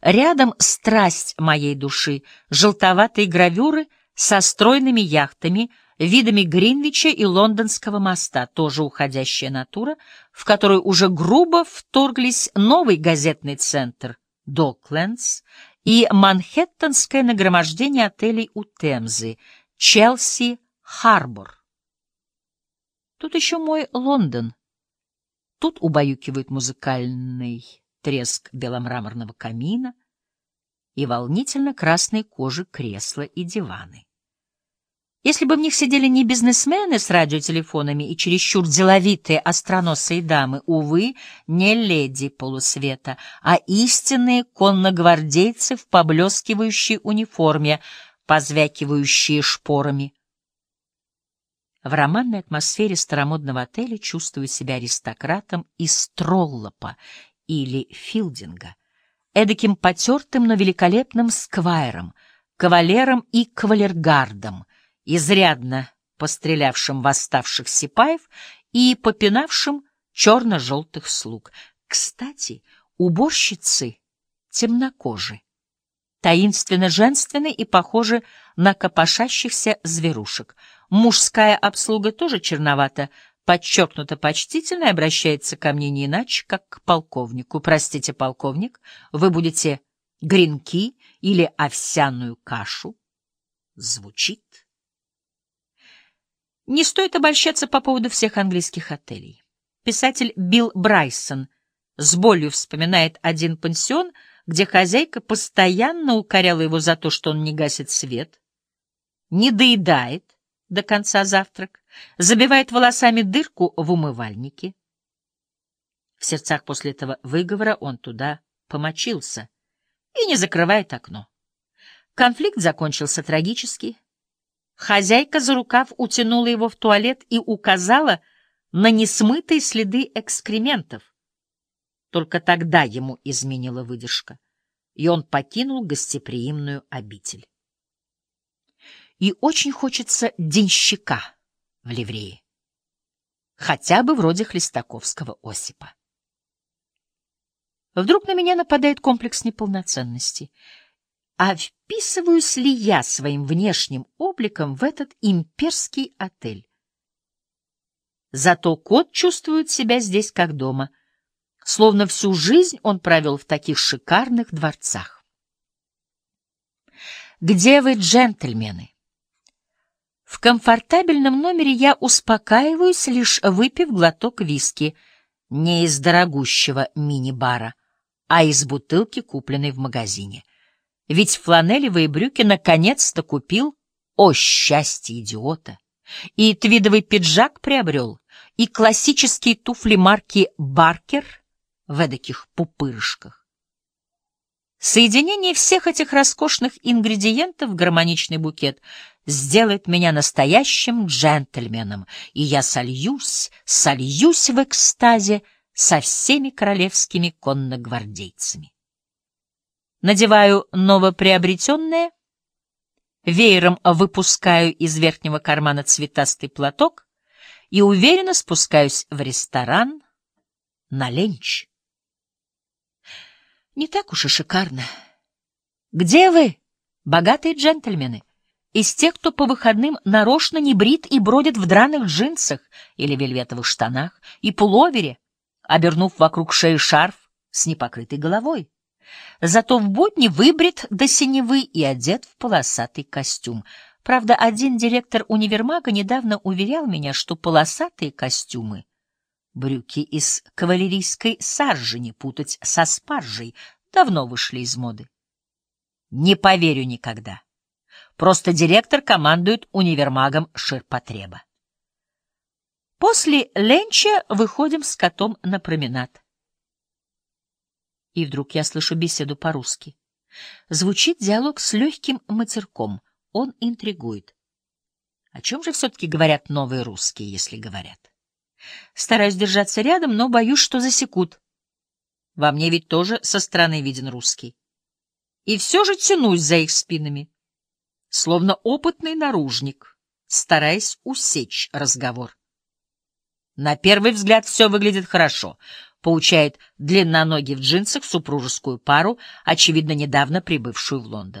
Рядом страсть моей души, желтоватые гравюры со стройными яхтами, видами Гринвича и Лондонского моста, тоже уходящая натура, в которую уже грубо вторглись новый газетный центр Доклендс и манхэттенское нагромождение отелей у Темзы, Челси, Харбор. Тут еще мой Лондон. Тут убаюкивает музыкальный треск беломраморного камина и волнительно красной кожи кресла и диваны. Если бы в них сидели не бизнесмены с радиотелефонами и чересчур деловитые остроносые дамы, увы, не леди полусвета, а истинные конногвардейцы в поблескивающей униформе, позвякивающие шпорами. В романной атмосфере старомодного отеля чувствую себя аристократом из Троллопа или Филдинга, эдаким потертым, но великолепным сквайром, кавалером и кавалергардом, изрядно пострелявшим восставших сипаев и попинавшим черно-желтых слуг. Кстати, уборщицы темнокожи, таинственно-женственны и похожи на копошащихся зверушек. Мужская обслуга тоже черновата, подчеркнуто почтительно обращается ко мне не иначе, как к полковнику. Простите, полковник, вы будете гренки или овсяную кашу? Звучит. Не стоит обольщаться по поводу всех английских отелей. Писатель Билл Брайсон с болью вспоминает один пансион, где хозяйка постоянно укоряла его за то, что он не гасит свет, не доедает до конца завтрак, забивает волосами дырку в умывальнике. В сердцах после этого выговора он туда помочился и не закрывает окно. Конфликт закончился трагически. Хозяйка за рукав утянула его в туалет и указала на несмытые следы экскрементов. Только тогда ему изменила выдержка, и он покинул гостеприимную обитель. И очень хочется денщика в ливрее, хотя бы вроде Хлестаковского Осипа. Вдруг на меня нападает комплекс неполноценности — а вписываюсь ли я своим внешним обликом в этот имперский отель? Зато кот чувствует себя здесь как дома, словно всю жизнь он провел в таких шикарных дворцах. Где вы, джентльмены? Комфортабельном номере я успокаиваюсь, лишь выпив глоток виски, не из дорогущего мини-бара, а из бутылки, купленной в магазине — ведь фланелевые брюки наконец-то купил, о счастье идиота, и твидовый пиджак приобрел, и классические туфли марки «Баркер» в эдаких пупырышках. Соединение всех этих роскошных ингредиентов в гармоничный букет сделает меня настоящим джентльменом, и я сольюсь, сольюсь в экстазе со всеми королевскими конногвардейцами надеваю новоприобретенное, веером выпускаю из верхнего кармана цветастый платок и уверенно спускаюсь в ресторан на ленч. Не так уж и шикарно. Где вы, богатые джентльмены? Из тех, кто по выходным нарочно не брит и бродит в драных джинсах или вельветовых штанах и пуловере, обернув вокруг шеи шарф с непокрытой головой. Зато в будни выбрит до синевы и одет в полосатый костюм. Правда, один директор универмага недавно уверял меня, что полосатые костюмы — брюки из кавалерийской саржи не путать со спаржей — давно вышли из моды. Не поверю никогда. Просто директор командует универмагом ширпотреба. После ленча выходим с котом на променад. И вдруг я слышу беседу по-русски. Звучит диалог с легким матерком. Он интригует. О чем же все-таки говорят новые русские, если говорят? Стараюсь держаться рядом, но боюсь, что засекут. Во мне ведь тоже со стороны виден русский. И все же тянусь за их спинами, словно опытный наружник, стараясь усечь разговор. На первый взгляд все выглядит хорошо — поучает длинноногий в джинсах супружескую пару, очевидно, недавно прибывшую в Лондон.